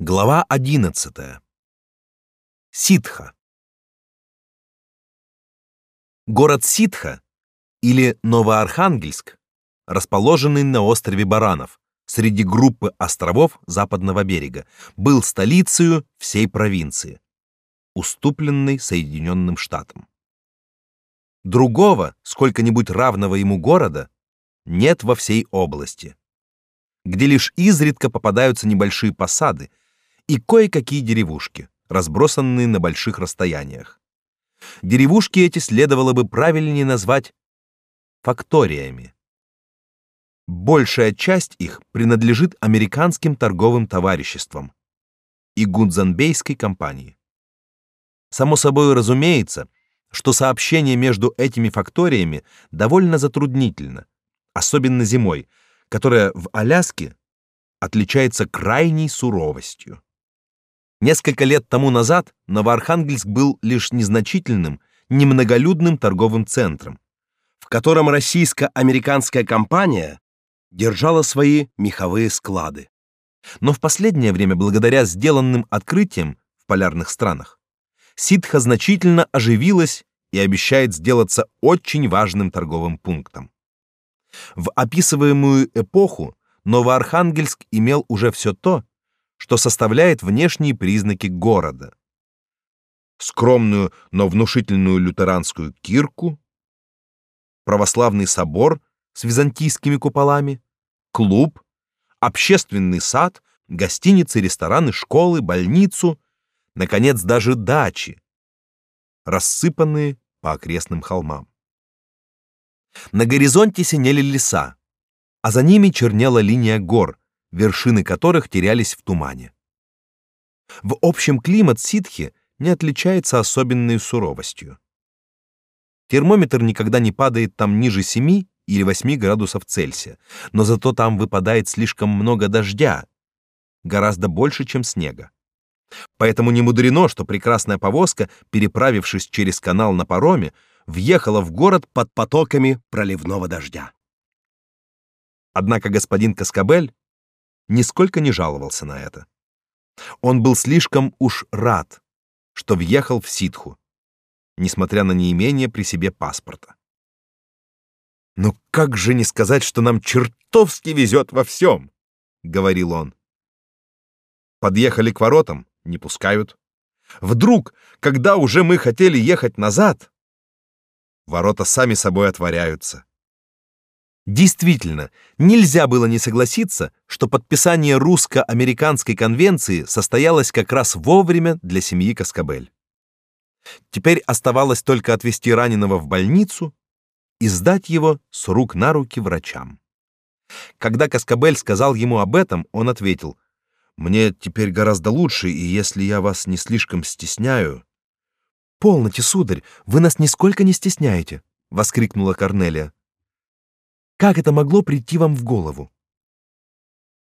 Глава 11. Ситха. Город Ситха или Новоархангельск, расположенный на острове Баранов, среди группы островов западного берега, был столицей всей провинции, уступленной Соединенным Штатам. Другого, сколько-нибудь равного ему города, нет во всей области, где лишь изредка попадаются небольшие посады, и кое-какие деревушки, разбросанные на больших расстояниях. Деревушки эти следовало бы правильнее назвать факториями. Большая часть их принадлежит американским торговым товариществам и Гудзанбейской компании. Само собой разумеется, что сообщение между этими факториями довольно затруднительно, особенно зимой, которая в Аляске отличается крайней суровостью. Несколько лет тому назад Новоархангельск был лишь незначительным, немноголюдным торговым центром, в котором российско-американская компания держала свои меховые склады. Но в последнее время, благодаря сделанным открытиям в полярных странах, Ситха значительно оживилась и обещает сделаться очень важным торговым пунктом. В описываемую эпоху Новоархангельск имел уже все то, что составляет внешние признаки города. Скромную, но внушительную лютеранскую кирку, православный собор с византийскими куполами, клуб, общественный сад, гостиницы, рестораны, школы, больницу, наконец даже дачи, рассыпанные по окрестным холмам. На горизонте синели леса, а за ними чернела линия гор, вершины которых терялись в тумане. В общем климат ситхи не отличается особенной суровостью. Термометр никогда не падает там ниже 7 или 8 градусов Цельсия, но зато там выпадает слишком много дождя, гораздо больше, чем снега. Поэтому не мудрено, что прекрасная повозка, переправившись через канал на пароме, въехала в город под потоками проливного дождя. Однако господин Каскабель нисколько не жаловался на это. Он был слишком уж рад, что въехал в Ситху, несмотря на неимение при себе паспорта. «Ну как же не сказать, что нам чертовски везет во всем?» — говорил он. Подъехали к воротам, не пускают. Вдруг, когда уже мы хотели ехать назад, ворота сами собой отворяются. Действительно, нельзя было не согласиться, что подписание русско-американской конвенции состоялось как раз вовремя для семьи Каскабель. Теперь оставалось только отвезти раненого в больницу и сдать его с рук на руки врачам. Когда Каскабель сказал ему об этом, он ответил: "Мне теперь гораздо лучше, и если я вас не слишком стесняю, полноте, сударь, вы нас нисколько не стесняете", воскликнула Корнелия. Как это могло прийти вам в голову?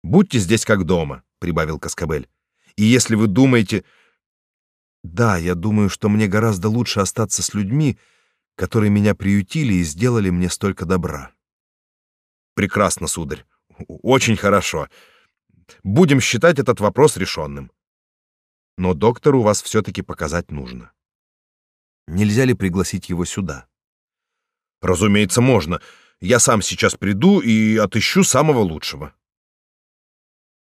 Будьте здесь как дома, прибавил Каскабель. И если вы думаете, да, я думаю, что мне гораздо лучше остаться с людьми, которые меня приютили и сделали мне столько добра. Прекрасно, сударь. Очень хорошо. Будем считать этот вопрос решенным. Но доктору вас все таки показать нужно. Нельзя ли пригласить его сюда? Разумеется, можно. Я сам сейчас приду и отыщу самого лучшего.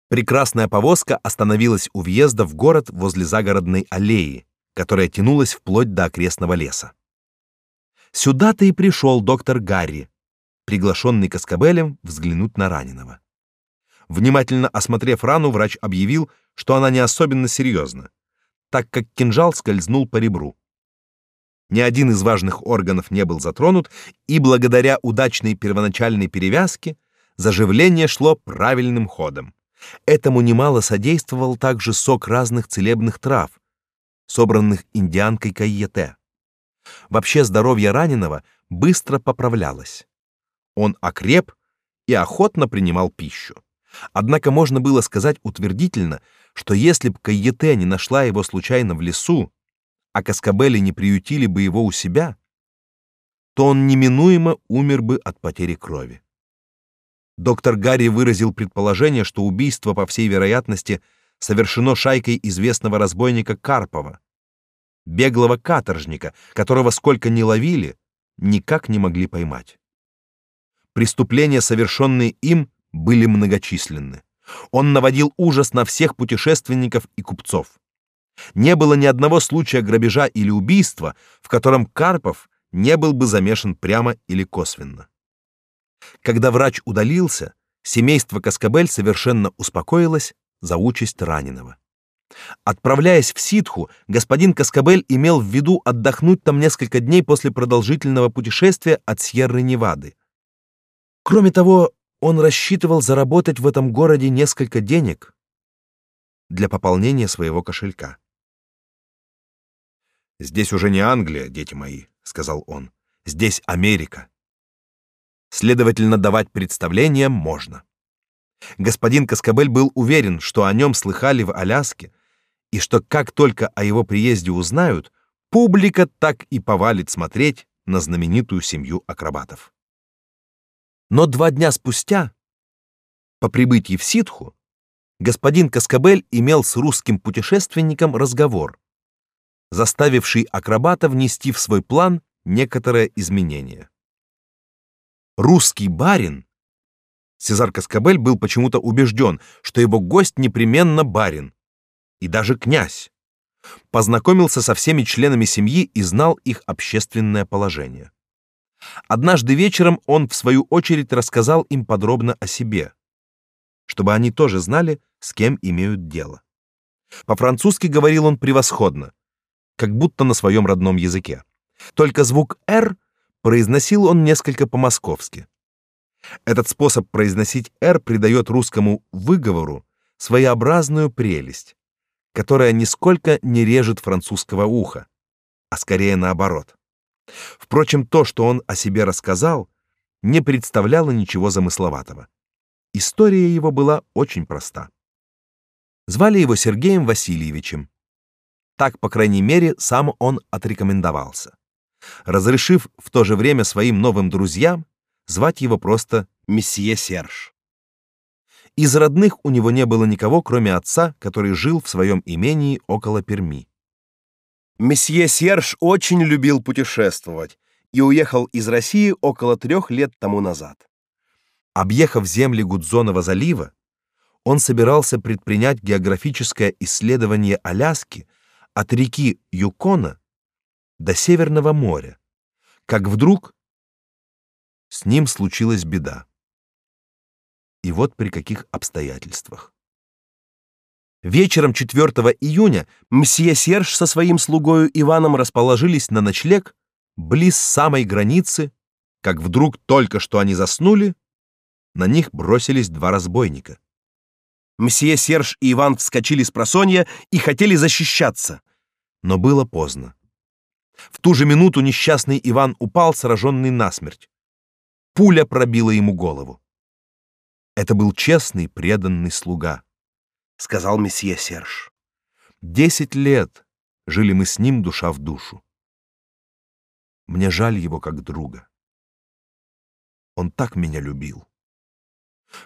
Прекрасная повозка остановилась у въезда в город возле загородной аллеи, которая тянулась вплоть до окрестного леса. Сюда-то и пришел доктор Гарри, приглашенный Каскабелем взглянуть на раненого. Внимательно осмотрев рану, врач объявил, что она не особенно серьезна, так как кинжал скользнул по ребру. Ни один из важных органов не был затронут, и благодаря удачной первоначальной перевязке заживление шло правильным ходом. Этому немало содействовал также сок разных целебных трав, собранных индианкой Кайете. Вообще здоровье раненого быстро поправлялось. Он окреп и охотно принимал пищу. Однако можно было сказать утвердительно, что если бы Кайете не нашла его случайно в лесу, а Каскабели не приютили бы его у себя, то он неминуемо умер бы от потери крови. Доктор Гарри выразил предположение, что убийство, по всей вероятности, совершено шайкой известного разбойника Карпова, беглого каторжника, которого сколько ни ловили, никак не могли поймать. Преступления, совершенные им, были многочисленны. Он наводил ужас на всех путешественников и купцов. Не было ни одного случая грабежа или убийства, в котором Карпов не был бы замешан прямо или косвенно. Когда врач удалился, семейство Каскабель совершенно успокоилось за участь раненого. Отправляясь в Ситху, господин Каскабель имел в виду отдохнуть там несколько дней после продолжительного путешествия от Сьерры-Невады. Кроме того, он рассчитывал заработать в этом городе несколько денег для пополнения своего кошелька. Здесь уже не Англия, дети мои, сказал он. Здесь Америка. Следовательно, давать представления можно. Господин Каскабель был уверен, что о нем слыхали в Аляске, и что как только о его приезде узнают, публика так и повалит смотреть на знаменитую семью акробатов. Но два дня спустя, по прибытии в Ситху, господин Каскабель имел с русским путешественником разговор, заставивший акробата внести в свой план некоторое изменение. Русский барин Сезар Каскабель был почему-то убежден, что его гость непременно барин и даже князь. Познакомился со всеми членами семьи и знал их общественное положение. Однажды вечером он в свою очередь рассказал им подробно о себе, чтобы они тоже знали, с кем имеют дело. По-французски говорил он превосходно, как будто на своем родном языке. Только звук «р» произносил он несколько по-московски. Этот способ произносить «р» придает русскому выговору своеобразную прелесть, которая нисколько не режет французского уха, а скорее наоборот. Впрочем, то, что он о себе рассказал, не представляло ничего замысловатого. История его была очень проста. Звали его Сергеем Васильевичем. Так, по крайней мере, сам он отрекомендовался, разрешив в то же время своим новым друзьям звать его просто месье Серж. Из родных у него не было никого, кроме отца, который жил в своем имении около Перми. Месье Серж очень любил путешествовать и уехал из России около трех лет тому назад. Объехав земли Гудзонова залива, он собирался предпринять географическое исследование Аляски от реки Юкона до Северного моря, как вдруг с ним случилась беда. И вот при каких обстоятельствах. Вечером 4 июня мсье Серж со своим слугою Иваном расположились на ночлег близ самой границы, как вдруг только что они заснули, на них бросились два разбойника. Мсье Серж и Иван вскочили с просонья и хотели защищаться, но было поздно. В ту же минуту несчастный Иван упал, сраженный насмерть. Пуля пробила ему голову. Это был честный, преданный слуга, сказал месье Серж. Десять лет жили мы с ним душа в душу. Мне жаль его как друга. Он так меня любил.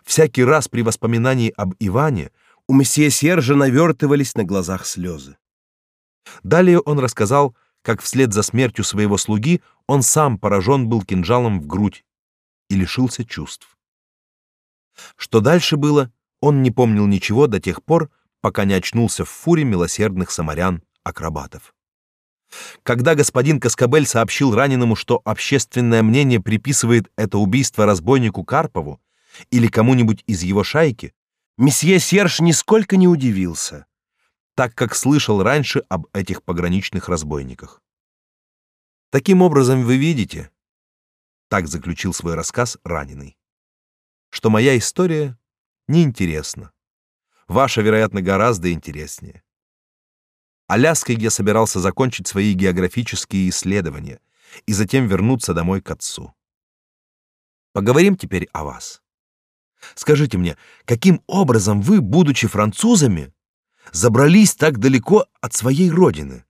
Всякий раз при воспоминании об Иване у месье Сержа навертывались на глазах слезы. Далее он рассказал, как вслед за смертью своего слуги он сам поражен был кинжалом в грудь и лишился чувств. Что дальше было, он не помнил ничего до тех пор, пока не очнулся в фуре милосердных самарян-акробатов. Когда господин Каскабель сообщил раненому, что общественное мнение приписывает это убийство разбойнику Карпову, или кому-нибудь из его шайки, месье Серж нисколько не удивился, так как слышал раньше об этих пограничных разбойниках. Таким образом, вы видите, так заключил свой рассказ раненый, что моя история неинтересна. Ваша, вероятно, гораздо интереснее. Аляской я собирался закончить свои географические исследования и затем вернуться домой к отцу. Поговорим теперь о вас. Скажите мне, каким образом вы, будучи французами, забрались так далеко от своей родины?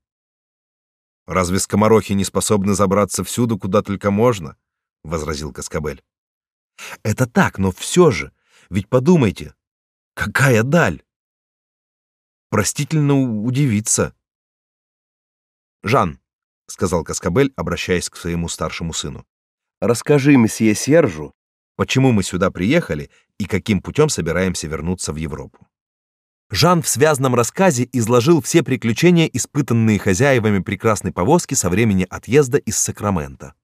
Разве скоморохи не способны забраться всюду, куда только можно? возразил Каскабель. Это так, но все же, ведь подумайте, какая даль! простительно удивиться. Жан, сказал Каскабель, обращаясь к своему старшему сыну. Расскажи месье Сержу, почему мы сюда приехали и каким путем собираемся вернуться в Европу. Жан в связном рассказе изложил все приключения, испытанные хозяевами прекрасной повозки со времени отъезда из Сакрамента.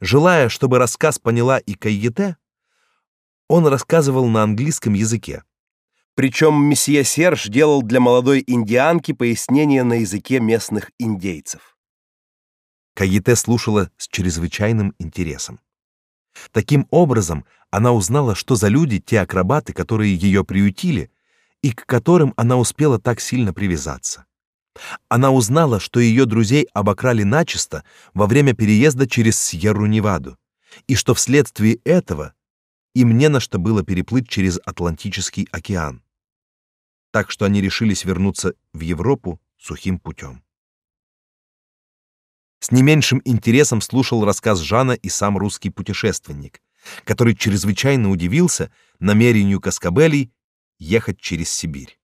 Желая, чтобы рассказ поняла и Кайете, он рассказывал на английском языке. Причем месье Серж делал для молодой индианки пояснения на языке местных индейцев. Каете слушала с чрезвычайным интересом. Таким образом, она узнала, что за люди те акробаты, которые ее приютили и к которым она успела так сильно привязаться. Она узнала, что ее друзей обокрали начисто во время переезда через Сьерру-Неваду, и что вследствие этого им не на что было переплыть через Атлантический океан. Так что они решились вернуться в Европу сухим путем. С не меньшим интересом слушал рассказ Жана и сам русский путешественник, который чрезвычайно удивился намерению Каскабелей ехать через Сибирь.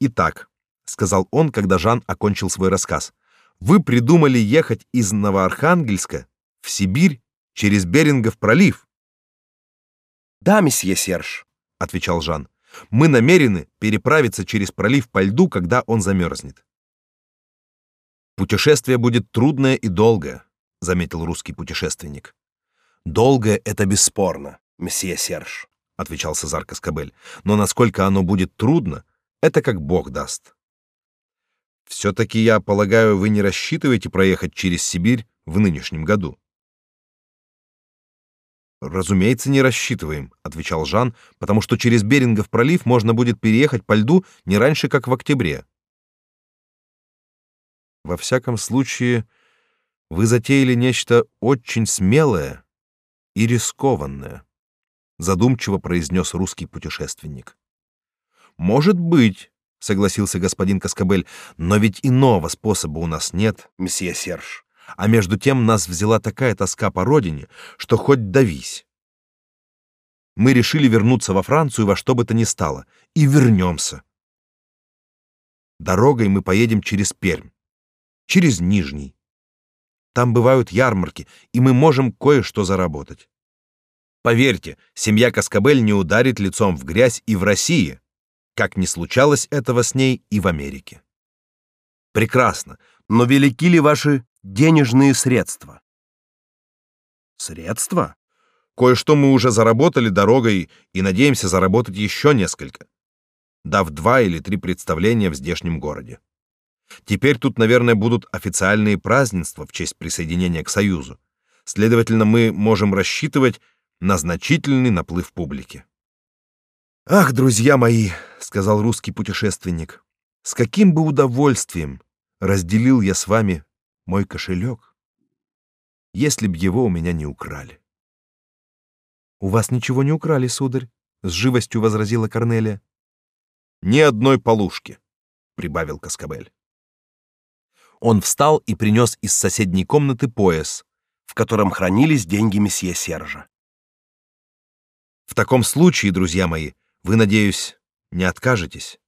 Итак, сказал он, когда Жан окончил свой рассказ. Вы придумали ехать из Новоархангельска в Сибирь через Берингов пролив. Да, месье Серж, отвечал Жан. Мы намерены переправиться через пролив по льду, когда он замерзнет. Путешествие будет трудное и долгое, заметил русский путешественник. Долгое это бесспорно, месье Серж, отвечал Сезар Каскабель. Но насколько оно будет трудно, это как Бог даст. все таки я полагаю, вы не рассчитываете проехать через Сибирь в нынешнем году. Разумеется, не рассчитываем, отвечал Жан, потому что через Берингов пролив можно будет переехать по льду не раньше, как в октябре. Во всяком случае, вы затеяли нечто очень смелое и рискованное, задумчиво произнес русский путешественник. Может быть, согласился господин Каскабель, но ведь иного способа у нас нет, месье Серж. А между тем нас взяла такая тоска по родине, что хоть давись. Мы решили вернуться во Францию во что бы то ни стало, и вернемся. Дорогой мы поедем через Пермь через Нижний. Там бывают ярмарки, и мы можем кое-что заработать. Поверьте, семья Каскабель не ударит лицом в грязь и в России, как не случалось этого с ней и в Америке. Прекрасно, но велики ли ваши денежные средства? Средства? Кое-что мы уже заработали дорогой и надеемся заработать еще несколько, дав два или три представления в здешнем городе. Теперь тут, наверное, будут официальные празднества в честь присоединения к Союзу. Следовательно, мы можем рассчитывать на значительный наплыв публики. Ах, друзья мои, сказал русский путешественник. С каким бы удовольствием разделил я с вами мой кошелек, если б его у меня не украли. У вас ничего не украли, сударь, с живостью возразила Корнелия. Ни одной полушки, прибавил Каскабель. Он встал и принес из соседней комнаты пояс, в котором хранились деньги месье Сержа. В таком случае, друзья мои, вы, надеюсь, не откажетесь?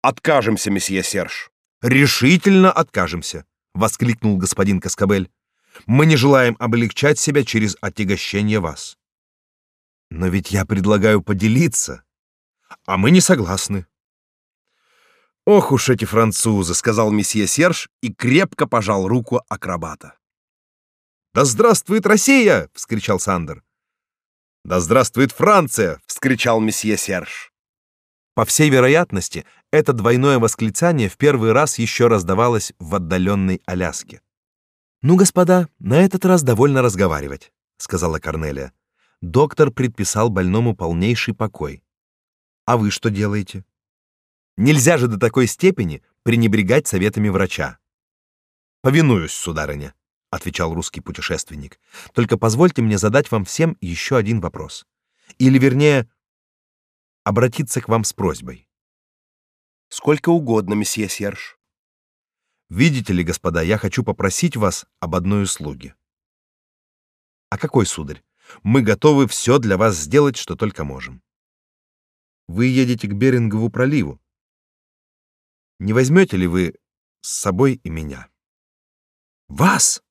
Откажемся, месье Серж. Решительно откажемся, воскликнул господин Каскабель. Мы не желаем облегчать себя через отягощение вас. Но ведь я предлагаю поделиться, а мы не согласны. Ох уж эти французы, сказал месье Серж и крепко пожал руку акробата. Да здравствует Россия, вскричал Сандер. Да здравствует Франция, вскричал месье Серж. По всей вероятности, это двойное восклицание в первый раз еще раздавалось в отдаленной Аляске. Ну, господа, на этот раз довольно разговаривать, сказала Корнелия. Доктор предписал больному полнейший покой. А вы что делаете? Нельзя же до такой степени пренебрегать советами врача. Повинуюсь, сударыня, отвечал русский путешественник. Только позвольте мне задать вам всем еще один вопрос. Или вернее, обратиться к вам с просьбой. Сколько угодно, месье Серж. Видите ли, господа, я хочу попросить вас об одной услуге. А какой, сударь? Мы готовы все для вас сделать, что только можем. вы едете к Берингову проливу. Не возьмете ли вы с собой и меня? Вас?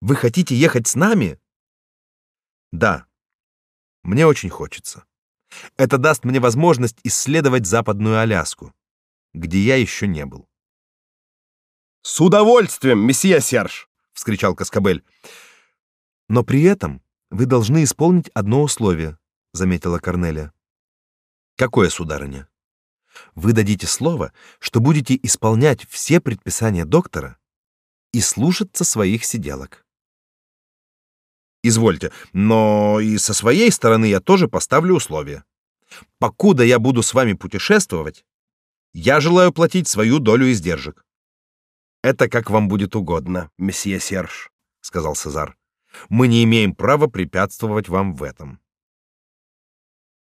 Вы хотите ехать с нами? Да. Мне очень хочется. Это даст мне возможность исследовать Западную Аляску, где я еще не был. С удовольствием, месье Серж, вскричал Каскабель. Но при этом вы должны исполнить одно условие, заметила Корнелия. Какое, сударыня? Вы дадите слово, что будете исполнять все предписания доктора и слушаться своих сиделок. Извольте, но и со своей стороны я тоже поставлю условия. Покуда я буду с вами путешествовать, я желаю платить свою долю издержек. Это как вам будет угодно, месье Серж, сказал Цезар. Мы не имеем права препятствовать вам в этом.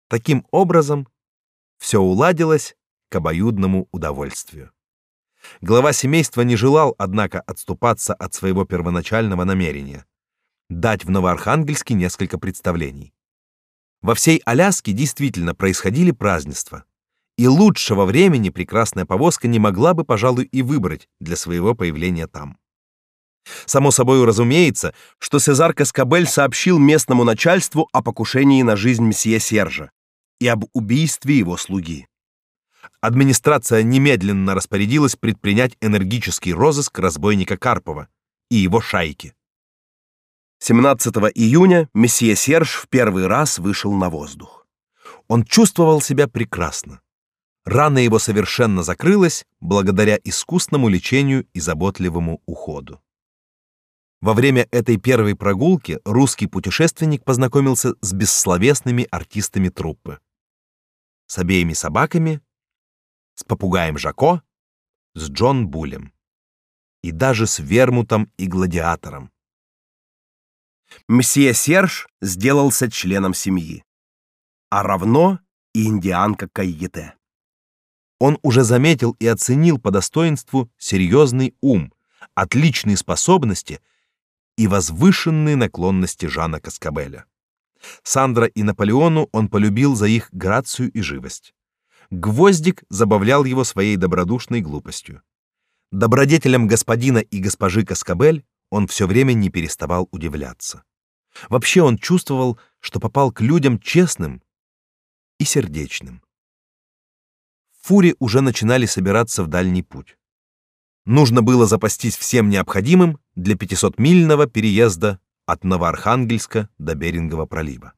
Таким образом, все уладилось к обоюдному удовольствию. Глава семейства не желал, однако, отступаться от своего первоначального намерения дать в Новоархангельске несколько представлений. Во всей Аляске действительно происходили празднества, и лучшего времени прекрасная повозка не могла бы, пожалуй, и выбрать для своего появления там. Само собой разумеется, что Сезар Каскабель сообщил местному начальству о покушении на жизнь месье Сержа и об убийстве его слуги. Администрация немедленно распорядилась предпринять энергический розыск разбойника Карпова и его шайки. 17 июня месье Серж в первый раз вышел на воздух. Он чувствовал себя прекрасно. Рана его совершенно закрылась благодаря искусному лечению и заботливому уходу. Во время этой первой прогулки русский путешественник познакомился с бессловесными артистами труппы. С обеими собаками, с попугаем Жако, с Джон Булем и даже с Вермутом и Гладиатором. Мсье Серж сделался членом семьи, а равно и индианка Кайете. Он уже заметил и оценил по достоинству серьезный ум, отличные способности и возвышенные наклонности Жана Каскабеля. Сандра и Наполеону он полюбил за их грацию и живость. Гвоздик забавлял его своей добродушной глупостью. Добродетелям господина и госпожи Каскабель он все время не переставал удивляться. Вообще он чувствовал, что попал к людям честным и сердечным. Фури уже начинали собираться в дальний путь. Нужно было запастись всем необходимым для 500-мильного переезда от Новоархангельска до Берингова пролива.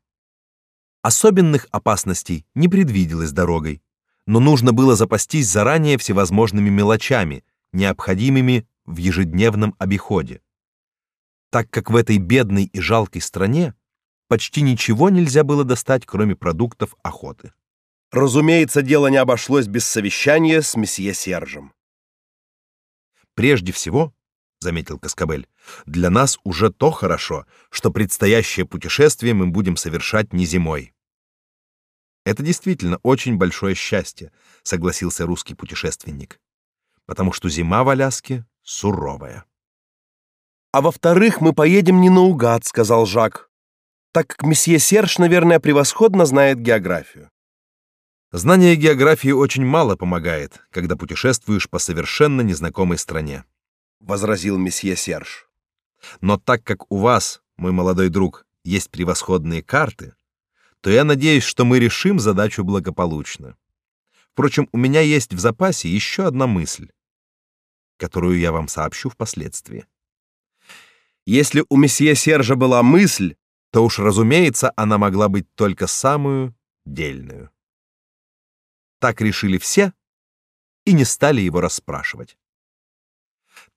Особенных опасностей не предвиделось дорогой, но нужно было запастись заранее всевозможными мелочами, необходимыми в ежедневном обиходе так как в этой бедной и жалкой стране почти ничего нельзя было достать, кроме продуктов охоты. Разумеется, дело не обошлось без совещания с месье Сержем. Прежде всего, заметил Каскабель, для нас уже то хорошо, что предстоящее путешествие мы будем совершать не зимой. Это действительно очень большое счастье, согласился русский путешественник, потому что зима в Аляске суровая. А во-вторых, мы поедем не наугад, сказал Жак, так как месье Серж, наверное, превосходно знает географию. Знание географии очень мало помогает, когда путешествуешь по совершенно незнакомой стране, возразил месье Серж. Но так как у вас, мой молодой друг, есть превосходные карты, то я надеюсь, что мы решим задачу благополучно. Впрочем, у меня есть в запасе еще одна мысль, которую я вам сообщу впоследствии. Если у месье Сержа была мысль, то уж, разумеется, она могла быть только самую дельную. Так решили все и не стали его расспрашивать.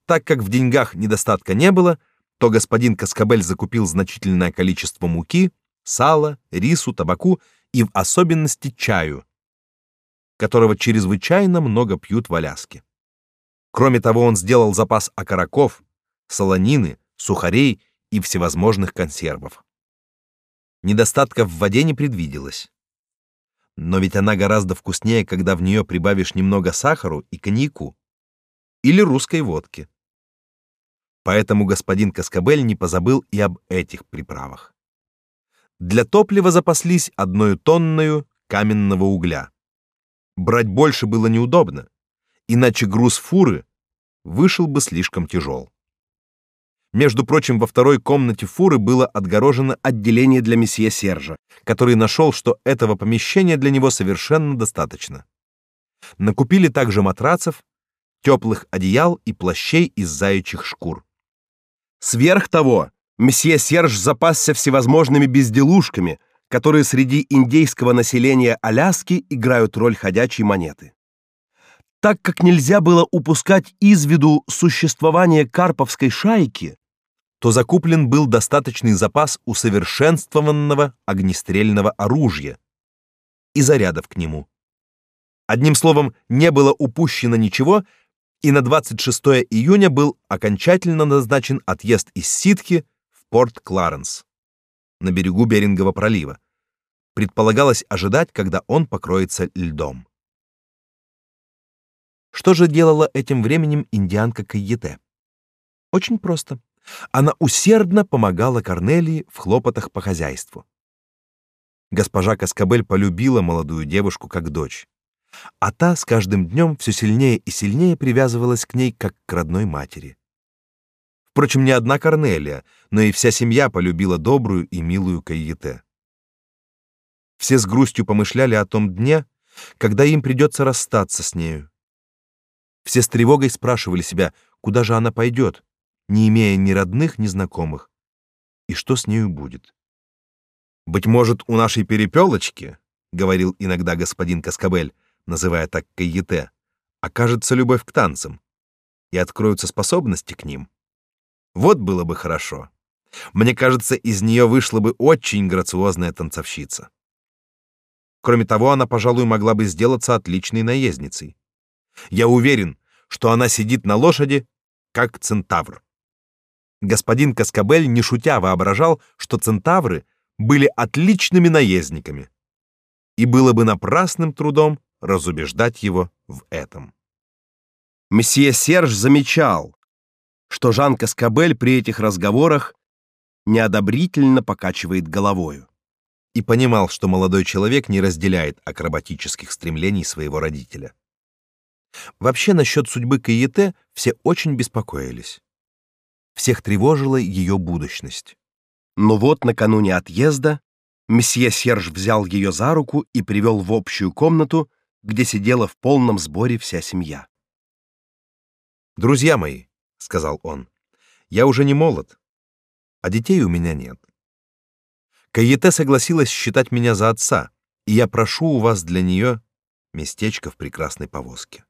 Так как в деньгах недостатка не было, то господин Каскабель закупил значительное количество муки, сала, рису, табаку и в особенности чаю, которого чрезвычайно много пьют в Аляске. Кроме того, он сделал запас окороков, солонины, сухарей и всевозможных консервов. Недостатка в воде не предвиделось. Но ведь она гораздо вкуснее, когда в нее прибавишь немного сахару и коньяку или русской водки. Поэтому господин Каскабель не позабыл и об этих приправах. Для топлива запаслись одной тонною каменного угля, Брать больше было неудобно, иначе груз фуры вышел бы слишком тяжел. Между прочим, во второй комнате фуры было отгорожено отделение для месье Сержа, который нашел, что этого помещения для него совершенно достаточно. Накупили также матрацев, теплых одеял и плащей из заячьих шкур. Сверх того, месье Серж запасся всевозможными безделушками, которые среди индейского населения Аляски играют роль ходячей монеты. Так как нельзя было упускать из виду существование карповской шайки, то закуплен был достаточный запас усовершенствованного огнестрельного оружия и зарядов к нему. Одним словом, не было упущено ничего, и на 26 июня был окончательно назначен отъезд из Ситки в порт Кларенс на берегу Берингового пролива. Предполагалось ожидать, когда он покроется льдом. Что же делала этим временем индианка Кайете? Очень просто. Она усердно помогала Корнелии в хлопотах по хозяйству. Госпожа Каскабель полюбила молодую девушку как дочь а та с каждым днем все сильнее и сильнее привязывалась к ней как к родной матери. Впрочем, не одна Корнелия, но и вся семья полюбила добрую и милую Кайете. Все с грустью помышляли о том дне, когда им придется расстаться с нею. Все с тревогой спрашивали себя, куда же она пойдет, не имея ни родных, ни знакомых, и что с нею будет. Быть может, у нашей перепелочки, говорил иногда господин Каскабель, называя так кайете, окажется любовь к танцам и откроются способности к ним. Вот было бы хорошо. Мне кажется, из нее вышла бы очень грациозная танцовщица. Кроме того, она, пожалуй, могла бы сделаться отличной наездницей. Я уверен, что она сидит на лошади, как центавр. Господин Каскабель, не шутя, воображал, что центавры были отличными наездниками. И было бы напрасным трудом разубеждать его в этом. Месье Серж замечал, что Жан Каскабель при этих разговорах неодобрительно покачивает головою и понимал, что молодой человек не разделяет акробатических стремлений своего родителя. Вообще насчет судьбы Каете все очень беспокоились. Всех тревожила ее будущность. Но вот накануне отъезда месье Серж взял ее за руку и привел в общую комнату, где сидела в полном сборе вся семья. «Друзья мои», — сказал он, — «я уже не молод, а детей у меня нет. Каете согласилась считать меня за отца, и я прошу у вас для нее местечко в прекрасной повозке».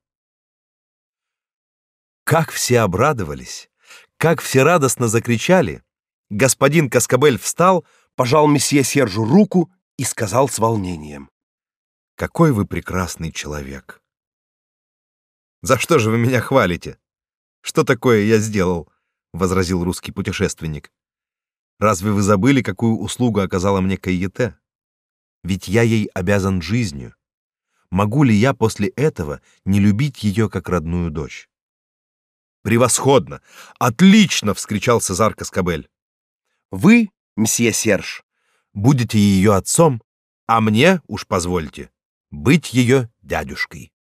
Как все обрадовались, как все радостно закричали. Господин Каскабель встал, пожал месье Сержу руку и сказал с волнением. Какой вы прекрасный человек. За что же вы меня хвалите? Что такое я сделал? возразил русский путешественник. Разве вы забыли, какую услугу оказала мне Кайете? Ведь я ей обязан жизнью. Могу ли я после этого не любить ее как родную дочь? Превосходно! Отлично, вскричал Сезар Каскабель. Вы, месье Серж, будете ее отцом, а мне, уж позвольте, быть ее дядюшкой.